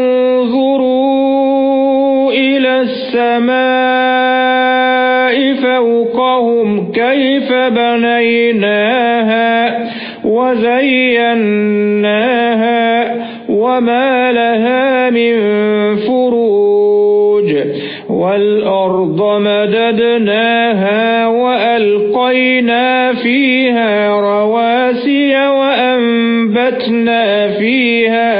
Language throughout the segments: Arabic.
أَفَلَمْ يَنظُرُوا إِلَى السَّمَاءِ فَوْقَهُمْ كَيْفَ بَنَيْنَاهَا وَزَيَّنَّاهَا وَمَا لَهَا مِن فُرُوجٍ وَالْأَرْضَ مَدَدْنَاهَا وَأَلْقَيْنَا فِيهَا رَوَاسِيَ وَأَنبَتْنَا فِيهَا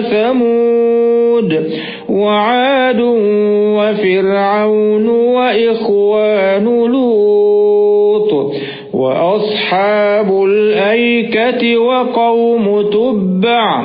وَثَمُودُ وَعَادٌ وَفِرْعَوْنُ وَإِخْوَانُ لُوطٍ وَأَصْحَابُ الْأَيْكَةِ وَقَوْمُ تُبَّعٍ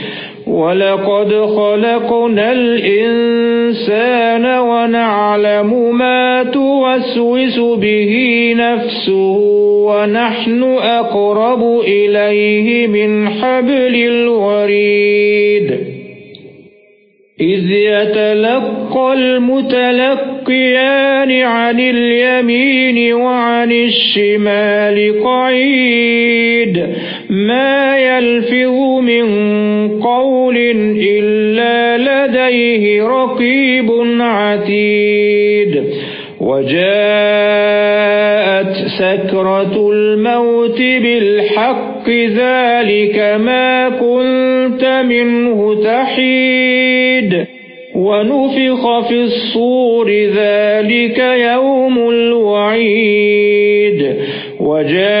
وَلَقَدْ خَلَقْنَا الْإِنسَانَ وَنَعْلَمُ مَا تُوَسْوِسُ بِهِ نَفْسُهُ وَنَحْنُ أَقْرَبُ إِلَيْهِ مِنْ حَبْلِ الْوَرِيدِ إِذْ يَتَلَقَّى الْمُتَلَقِّيَانِ عَنِ الْيَمِينِ وَعَنِ الشِّمَالِ قَعِيدٌ مَا يَلْفِظُ مِنْ قَوْلٍ إِلَّا لَدَيْهِ رَقِيبٌ عَتِيدٌ. وَجَاءَتْ سَكْرَةُ الْمَوْتِ بِالْحَقِّ ذَلِكَ مَا كُنْتَ مِنْهُ تَحِيدُ. وَنُفِخَ فِي الصُّورِ ذَلِكَ يَوْمُ الْوَعِيدِ. وَجَاءَتْ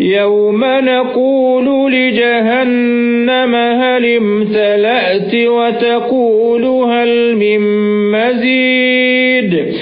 يوم نقول لجهنم هل امتلأت وتقول هل من مزيد